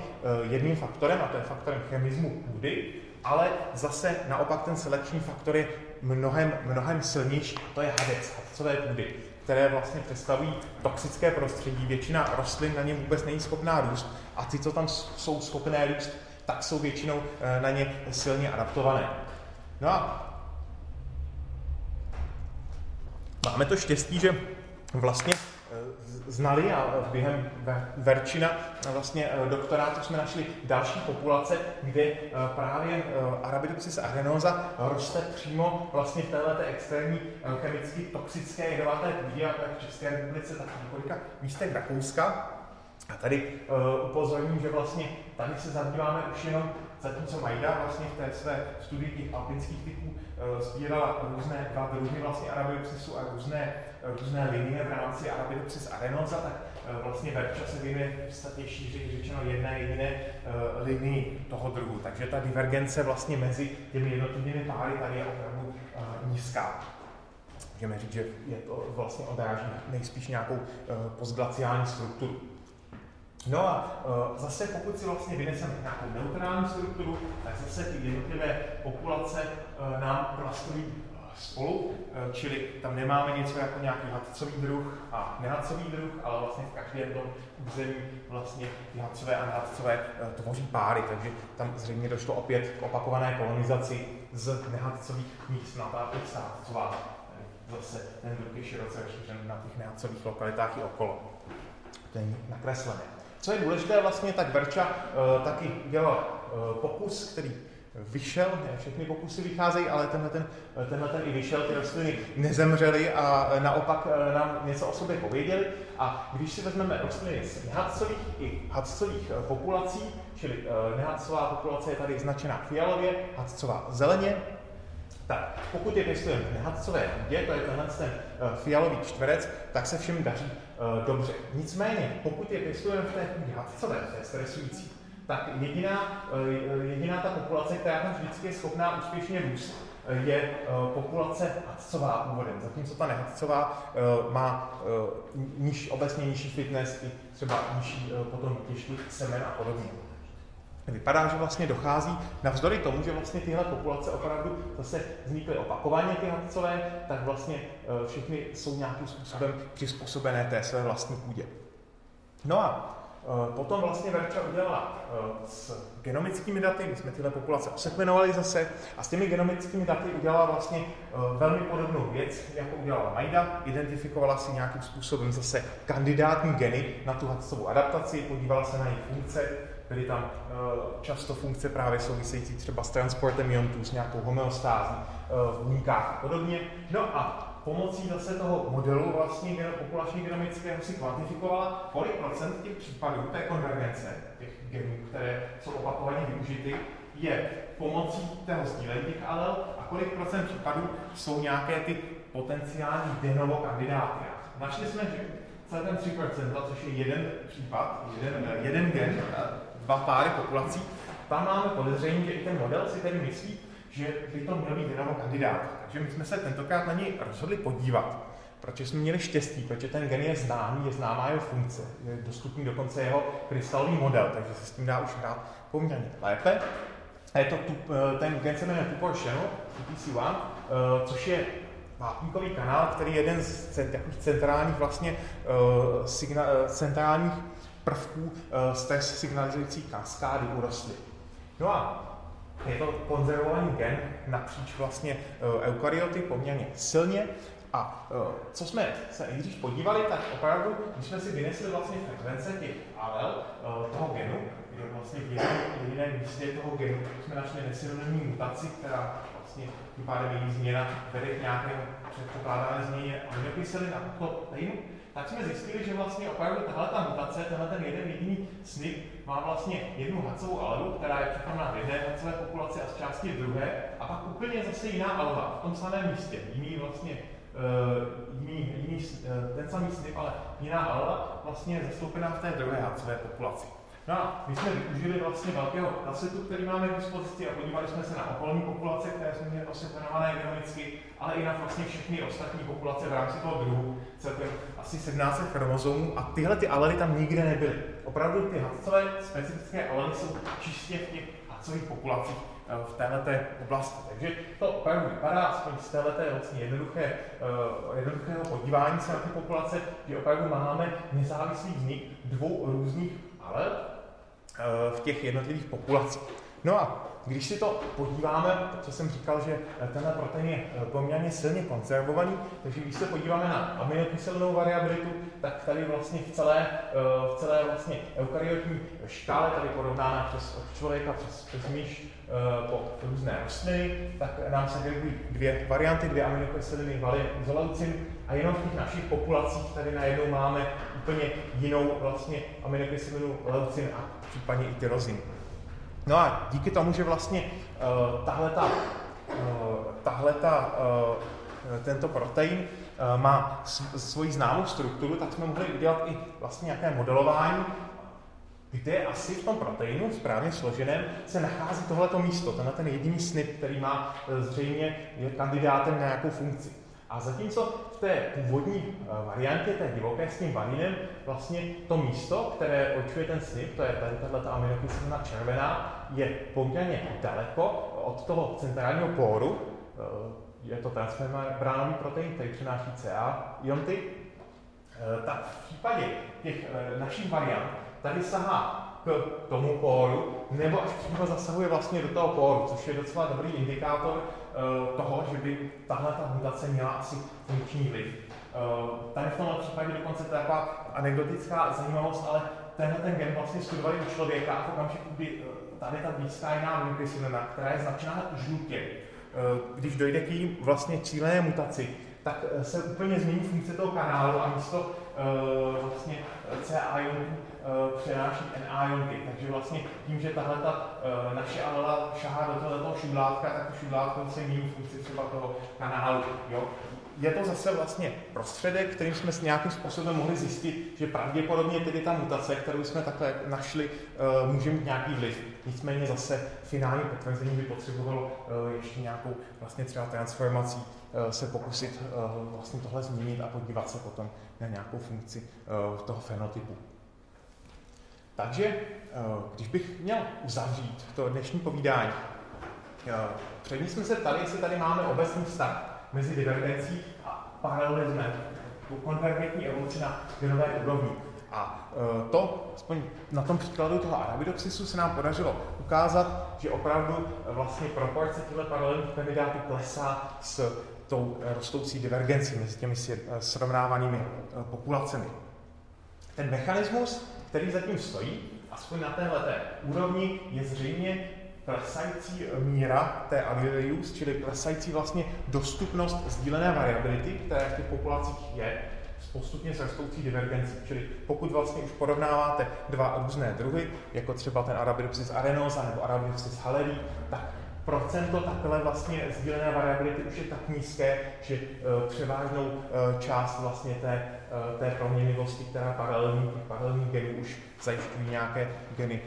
jedním faktorem, a to je faktorem chemismu půdy, ale zase naopak ten selekční faktor je mnohem, mnohem silnější, to je hadec, hadcové půdy, které vlastně představují toxické prostředí. Většina rostlin na ně vůbec není schopná růst a ty, co tam jsou schopné růst, tak jsou většinou eh, na ně silně adaptované. No a máme to štěstí, že vlastně znali a během Verčina vlastně eh, doktorátu jsme našli další populace, kde eh, právě eh, Arabidopsis arenosa roste přímo vlastně v této extrémní chemicky toxické jedovaté půdě, a tak v České republice, tak v několika místech Rakouska. A tady uh, upozorním, že vlastně tady se zabýváme už jenom zatímco Majda vlastně v té své studii těch alpinských typů uh, sbírala různé dva druhy vlastně Arabidopsisu a různé různé linie v rámci Arabidopsis arenosa, tak eh, vlastně Verča se věnuje v podstatě šíři řečeno jedné jediné uh, linii toho druhu. Takže ta divergence vlastně mezi těmi jednotlivými páry tady je opravdu uh, nízká. Můžeme říct, že je to vlastně odráží nejspíš nějakou postglaciální strukturu. No a zase pokud si vlastně vyneseme nějakou neutrální strukturu, tak zase ty jednotlivé populace nám klastrují spolu, eh, čili tam nemáme něco jako nějaký hadcový druh a nehadcový druh, ale vlastně v každém tom území vlastně ty hadcové a nehadcové eh, tvoří páry, takže tam zřejmě došlo opět k opakované kolonizaci z nehadcových míst na ta hadcová. Zase ten druh je široce rozšířen na těch nehadcových lokalitách i okolo. To je nakreslené. Co je důležité vlastně, tak Verča uh, taky dělal uh, pokus, který vyšel, ne všechny pokusy vycházejí, ale tenhle ten, tenhle ten i vyšel, ty rostliny nezemřely a naopak eh, nám něco o sobě pověděli. A když si vezmeme rostliny z nehadcových i hadcových eh, populací, čili eh, nehadcová populace je tady značená fialově, hadcová zeleně, tak pokud je pěstujeme v nehadcové půdě, to je tenhle ten fialový čtverec, tak se všem daří dobře. Nicméně, pokud je pěstujeme v té půdě hadcové, to je stresující, tak jediná, eh, jediná ta populace, která tam vždycky je schopná úspěšně růst, eh, je eh, populace hadcová původem, zatímco ta nehadcová má niž, obecně nižší fitness i třeba nižší potom těžký semen a podobně. Vypadá, že vlastně dochází, navzdory tomu, že vlastně tyhle populace opravdu zase vznikly opakovaně ty hadcové, tak vlastně všechny jsou nějakým způsobem přizpůsobené té své vlastní půdě. No a potom vlastně Verča udělala eh, s genomickými daty, my jsme tyhle populace osekvenovali zase, a s těmi genomickými daty udělala vlastně eh, velmi podobnou věc, jako udělala Majda, identifikovala si nějakým způsobem zase kandidátní geny na tu hadcovou adaptaci, podívala se na jejich funkce, byly tam často funkce právě související třeba s transportem iontů, s nějakou homeostází v buňkách a podobně. No a pomocí zase toho modelu vlastně populační genomického si kvantifikovala, kolik procent těch případů té konvergence, těch genů, které jsou opakovaně využity, je pomocí toho sdílení těch alel a kolik procent případů jsou nějaké ty potenciální de novo kandidáty. Našli jsme, že celkem 3%, což je jeden případ, jeden, jeden gen, dva páry populací, tam máme podezření, že i ten model si tedy myslí, že by to měl být jenom kandidát. Takže my jsme se tentokrát na něj rozhodli podívat, protože jsme měli štěstí, protože ten gen je známý, je známá jeho funkce, je dostupný dokonce jeho krystalový model, takže se s tím dá už hrát poměrně lépe. A je to tu, eh, ten gen se jmenuje Tupor Channel, TPC1, eh, což je vápníkový kanál, který je jeden z centrálních vlastně uh, signa, centrálních prvků uh, stres signalizující kaskády u rostlin. No a je to konzervovaný gen napříč vlastně eh, eukaryoty poměrně silně. A eh, co jsme se nejdřív podívali, tak opravdu, když jsme si vynesli vlastně frekvence těch alel eh, toho genu, kde vlastně v jediném místě toho genu jsme našli nesynonymní mutaci, která vlastně tím pádem její změna vede k nějakému předpokládané změně aminokyselin a proteinu, tak jsme zjistili, že vlastně opravdu tahle ta mutace, tenhle ten jeden jediný SNP má vlastně jednu hacovou alelu, která je přítomná v jedné hacové populaci a z části v druhé, a pak úplně zase jiná alela v tom samém místě, jiný vlastně uh, jiný, jiný, uh, ten samý SNP, ale jiná alela vlastně je zastoupená v té druhé hacové populaci. No a my jsme využili vlastně velkého datasetu, který máme k dispozici a podívali jsme se na okolní populace, které jsme měli osekvenované genomicky, ale i na vlastně všechny ostatní populace v rámci toho druhu, celkem asi 17 chromozomů a tyhle ty alely tam nikde nebyly. Opravdu ty hadcové specifické alely jsou čistě v těch hadcových populacích eh, v této oblasti. Takže to opravdu vypadá, aspoň z této vlastně jednoduché, uh, jednoduchého podívání se na ty populace, že opravdu máme nezávislý vznik dvou různých alel, v těch jednotlivých populacích. No a když si to podíváme, co jsem říkal, že tenhle protein je eh, poměrně silně konzervovaný, takže když se podíváme na aminokyselnou variabilitu, tak tady vlastně v celé, eh, v celé vlastně eukaryotní škále, tady porovnáme přes od člověka přes, přes myš eh, po různé rostliny, tak nám se vyrobují dvě varianty, dvě aminokyseliny, valin, izoleucin a jenom v těch našich populacích tady najednou máme úplně jinou vlastně aminokyselinu leucin a případně i tyrozin. No a díky tomu, že vlastně uh, tahle ta, uh, tahle ta, uh, tento protein uh, má svoji známou strukturu, tak jsme mohli udělat i vlastně nějaké modelování, kde asi v tom proteinu, správně složeném, se nachází tohleto místo, tenhle ten jediný SNP, který má zřejmě je kandidátem na nějakou funkci. A zatímco v té původní eh, variantě, té divoké s tím vaninem, vlastně to místo, které určuje ten SNP, to je tady tato aminokyselina červená, je poměrně daleko od toho centrálního póru, eh, je to transmembránový protein, který přináší CA ionty, eh, tak v případě těch našich variant tady sahá k tomu póru, nebo až přímo zasahuje vlastně do toho póru, což je docela dobrý indikátor toho, že by tahle ta mutace měla asi funkční vliv. Uh, tady v tomhle případě dokonce to je taková anekdotická zajímavost, ale tenhle ten gen vlastně studovali u člověka a v okamžiku, kdy uh, tady ta blízká jiná nukleosilina, která je značená žlutě, když dojde k jí vlastně cílené mutaci, tak se úplně změní funkce toho kanálu a místo vlastně CA přenáší NA ionky. Takže vlastně tím, že tahle ta, uh, naše alela šahá do tohoto šudlátka, tak to šudlátko se mění funkci třeba toho kanálu. Jo? je to zase vlastně prostředek, kterým jsme s nějakým způsobem mohli zjistit, že pravděpodobně tedy ta mutace, kterou jsme takhle našli, uh, může mít nějaký vliv. Nicméně zase finální potvrzení by potřebovalo ještě nějakou vlastně třeba transformací se pokusit vlastně tohle změnit a podívat se potom na nějakou funkci toho fenotypu. Takže, když bych měl uzavřít to dnešní povídání, předtím jsme se ptali, jestli tady máme obecný vztah mezi divergencí a paralelismem, konvergentní evoluci na genové úrovni. A e, to, aspoň na tom příkladu toho Arabidopsisu, se nám podařilo ukázat, že opravdu vlastně proporce těchto paralelních kandidátů klesá s tou rostoucí divergencí mezi těmi srovnávanými populacemi. Ten mechanismus, který zatím stojí, aspoň na téhle úrovni, je zřejmě klesající míra té allelius, čili klesající vlastně dostupnost sdílené variability, která v těch populacích je, postupně s rostoucí divergencí. Čili pokud vlastně už porovnáváte dva různé druhy, jako třeba ten Arabidopsis arenosa nebo Arabidopsis halerí, tak procento takhle vlastně sdílené variability už je tak nízké, že uh, převážnou uh, část vlastně té, uh, té proměnlivosti, která paralelní, paralelní genů už zajišťují nějaké geny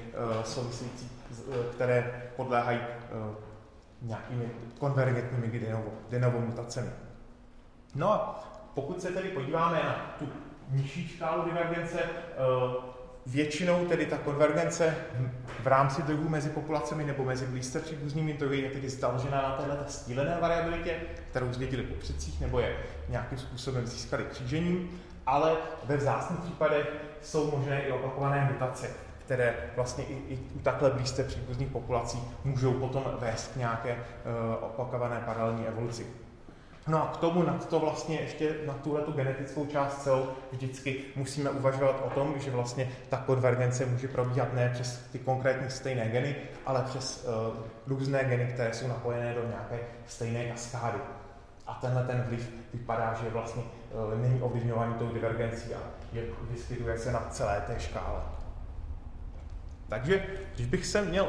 související Eh, které podléhají nějakými konvergentními genovou mutacemi. No a pokud se tedy podíváme na tu nižší škálu divergence, většinou tedy ta konvergence v rámci druhů mezi populacemi nebo mezi blízce příbuznými druhy je tedy založena na této stílené variabilitě, kterou zdědili po předcích nebo je nějakým způsobem získali křížením, ale ve vzácných případech jsou možné i opakované mutace které vlastně i, i u takhle blízce příbuzných populací můžou potom vést k nějaké uh, opakované paralelní evoluci. No a k tomu nad to vlastně ještě na tuhle tu genetickou část celou vždycky musíme uvažovat o tom, že vlastně ta konvergence může probíhat ne přes ty konkrétní stejné geny, ale přes uh, různé geny, které jsou napojené do nějaké stejné kaskády. A tenhle ten vliv vypadá, že vlastně uh, není ovlivňovaný tou divergencí a je, vyskytuje se na celé té škále. Takže, když bych se měl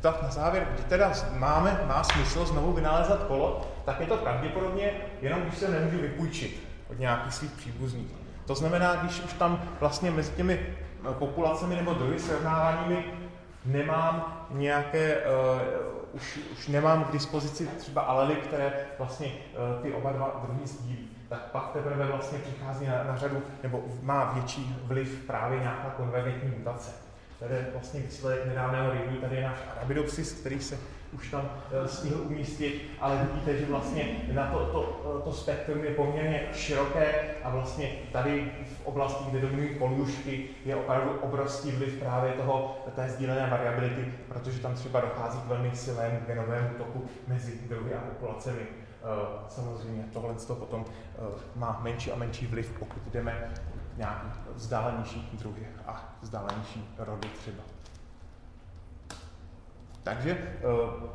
tak na závěr, kdy teda máme, má smysl znovu vynálézat kolo, tak je to pravděpodobně jenom, když se nemůžu vypůjčit od nějakých svých příbuzných. To znamená, když už tam vlastně mezi těmi populacemi nebo druhy srovnáváními nemám nějaké, uh, už, už nemám k dispozici třeba alely, které vlastně uh, ty oba dva druhy sdílí. Tak pak teprve vlastně přichází na, na řadu, nebo má větší vliv právě nějaká konvergentní mutace. Tady vlastně výsledek nedávného review, tady je náš Arabidopsis, který se už tam uh, stihl umístit, ale vidíte, že vlastně na to, to, to spektrum je poměrně široké a vlastně tady v oblasti, kde dominují polušky, je opravdu obrovský vliv právě toho, té sdílené variability, protože tam třeba dochází k velmi silnému genovému toku mezi druhy a populacemi. Uh, samozřejmě tohle to potom má menší a menší vliv, pokud jdeme nějaký vzdálenější druhy a vzdálenější rody třeba. Takže uh,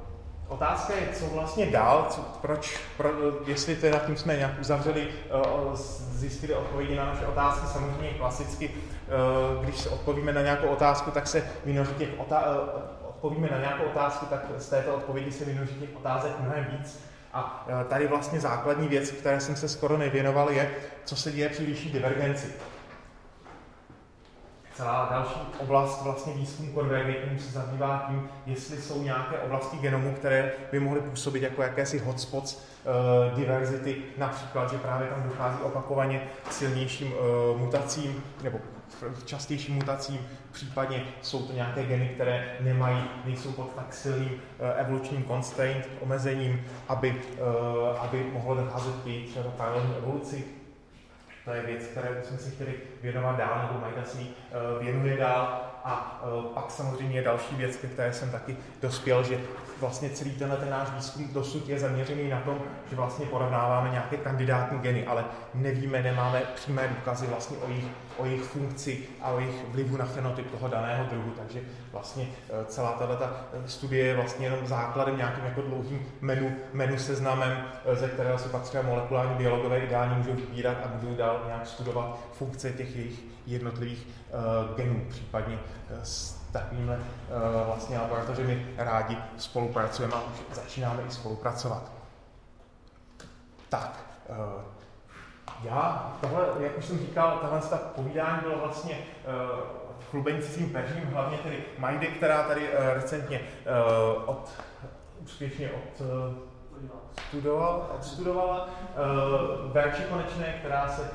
otázka je, co vlastně dál, co, proč, pro, jestli teda tím jsme nějak uzavřeli, uh, zjistili odpovědi na naše otázky, samozřejmě klasicky, když se odpovíme na nějakou otázku, tak se vynoří těch otázek, odpovíme na nějakou otázku, tak z této odpovědi se vynoří těch otázek mnohem víc. A tady vlastně základní věc, které jsem se skoro nevěnoval, je, co se děje při vyšší divergenci celá další oblast vlastně výzkum konvergentní se zabývá tím, jestli jsou nějaké oblasti genomu, které by mohly působit jako jakési hotspots uh, diverzity, například, že právě tam dochází opakovaně k silnějším uh, mutacím nebo častějším mutacím, případně jsou to nějaké geny, které nemají, nejsou pod tak silným uh, evolučním constraint, omezením, aby, aby mohlo docházet k třeba evoluci. To je věc, které jsme si chtěli věnovat dál, nebo Majda si uh, věnuje dál. A uh, pak samozřejmě je další věc, ke které jsem taky dospěl, že vlastně celý tenhle ten náš výzkum dosud je zaměřený na tom, že vlastně porovnáváme nějaké kandidátní geny, ale nevíme, nemáme přímé důkazy vlastně o jejich, o jejich funkci a o jejich vlivu na fenotyp toho daného druhu. Takže vlastně eh, celá tato studie je vlastně jenom základem nějakým jako dlouhým menu, menu seznamem, ze kterého se pak třeba molekulární biologové ideálně můžou vybírat a můžou dál nějak studovat funkce těch jejich jednotlivých uh, genů, případně uh, s takovýmhle uh, vlastně laboratořemi rádi spolupracujeme a už začínáme i spolupracovat. Tak, uh, já, tohle, jak už jsem říkal, tahle ta povídání bylo vlastně uh, chlubení svým peřím, hlavně tedy Majdy, která tady uh, recentně uh, od, úspěšně od uh, studoval, odstudovala, uh, Verči Konečné, která se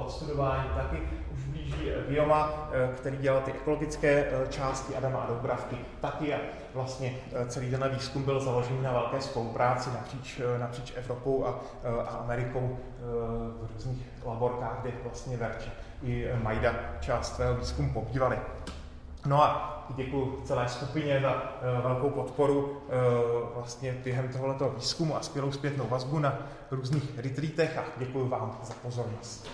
odstudování taky už blíží Bioma, eh, který dělal ty ekologické části Adama a Dobravky taky a vlastně celý ten výzkum byl založený na velké spolupráci napříč, napříč Evropou a, a Amerikou v různých laborkách, kde vlastně Verče i Majda část svého výzkumu pobývali. No a děkuji celé skupině za uh, velkou podporu uh, vlastně během tohoto výzkumu a skvělou zpětnou vazbu na různých retreatech a děkuji vám za pozornost.